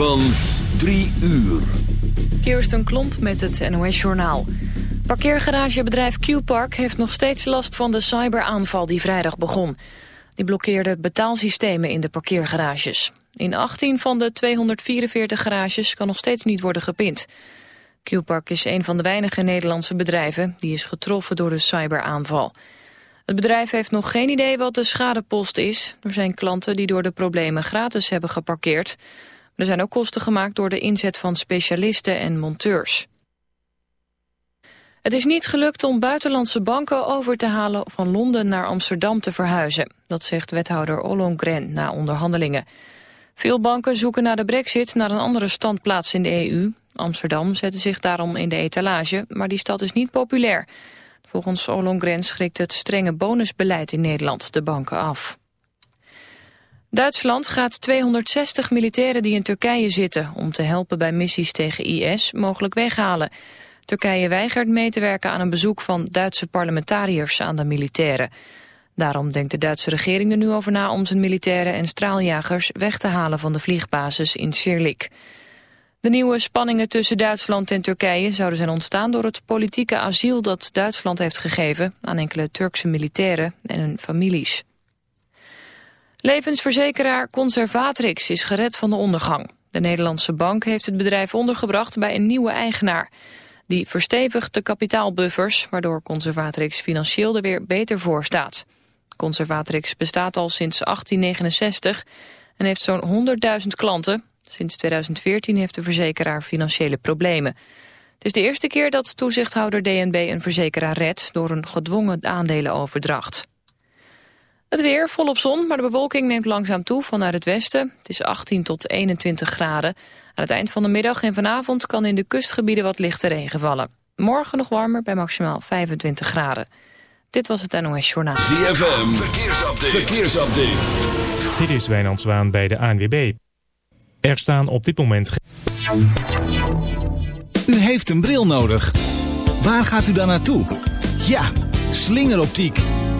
Van 3 uur. Kirsten Klomp met het NOS-journaal. Parkeergaragebedrijf Q-Park heeft nog steeds last van de cyberaanval die vrijdag begon. Die blokkeerde betaalsystemen in de parkeergarages. In 18 van de 244 garages kan nog steeds niet worden gepind. Q-Park is een van de weinige Nederlandse bedrijven die is getroffen door de cyberaanval. Het bedrijf heeft nog geen idee wat de schadepost is. Er zijn klanten die door de problemen gratis hebben geparkeerd... Er zijn ook kosten gemaakt door de inzet van specialisten en monteurs. Het is niet gelukt om buitenlandse banken over te halen van Londen naar Amsterdam te verhuizen. Dat zegt wethouder Ollongren na onderhandelingen. Veel banken zoeken na de brexit naar een andere standplaats in de EU. Amsterdam zette zich daarom in de etalage, maar die stad is niet populair. Volgens Ollongren schrikt het strenge bonusbeleid in Nederland de banken af. Duitsland gaat 260 militairen die in Turkije zitten... om te helpen bij missies tegen IS mogelijk weghalen. Turkije weigert mee te werken aan een bezoek van Duitse parlementariërs aan de militairen. Daarom denkt de Duitse regering er nu over na om zijn militairen en straaljagers weg te halen van de vliegbasis in Sirlik. De nieuwe spanningen tussen Duitsland en Turkije zouden zijn ontstaan door het politieke asiel dat Duitsland heeft gegeven aan enkele Turkse militairen en hun families. Levensverzekeraar Conservatrix is gered van de ondergang. De Nederlandse bank heeft het bedrijf ondergebracht bij een nieuwe eigenaar. Die verstevigt de kapitaalbuffers, waardoor Conservatrix financieel er weer beter voor staat. Conservatrix bestaat al sinds 1869 en heeft zo'n 100.000 klanten. Sinds 2014 heeft de verzekeraar financiële problemen. Het is de eerste keer dat toezichthouder DNB een verzekeraar redt door een gedwongen aandelenoverdracht. Het weer volop zon, maar de bewolking neemt langzaam toe vanuit het westen. Het is 18 tot 21 graden. Aan het eind van de middag en vanavond kan in de kustgebieden wat lichte regen vallen. Morgen nog warmer bij maximaal 25 graden. Dit was het NOS Journaal. ZFM, verkeersupdate. verkeersupdate. Dit is Wijnand Zwaan bij de ANWB. Er staan op dit moment... U heeft een bril nodig. Waar gaat u dan naartoe? Ja, slingeroptiek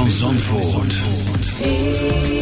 van Zandvoort.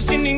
sin ningún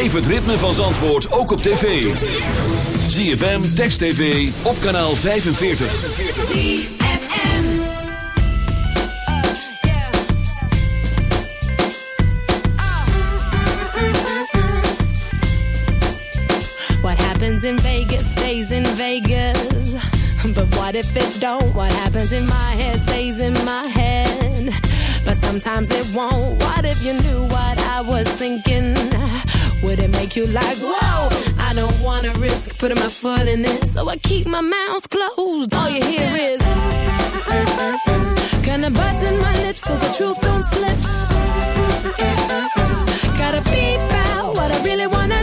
Beleef het ritme van Zandvoort ook op tv. ZFM, Text TV, op kanaal 45. ZFM What happens in Vegas stays in Vegas. But what if it don't? What happens in my head stays in my head. But sometimes it won't. What if you knew what I was thinking? Would it make you like, whoa? I don't wanna risk putting my foot in it, so I keep my mouth closed. All you hear is, kinda biting my lips so the truth don't slip. Gotta beep out what I really wanna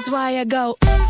That's why I go.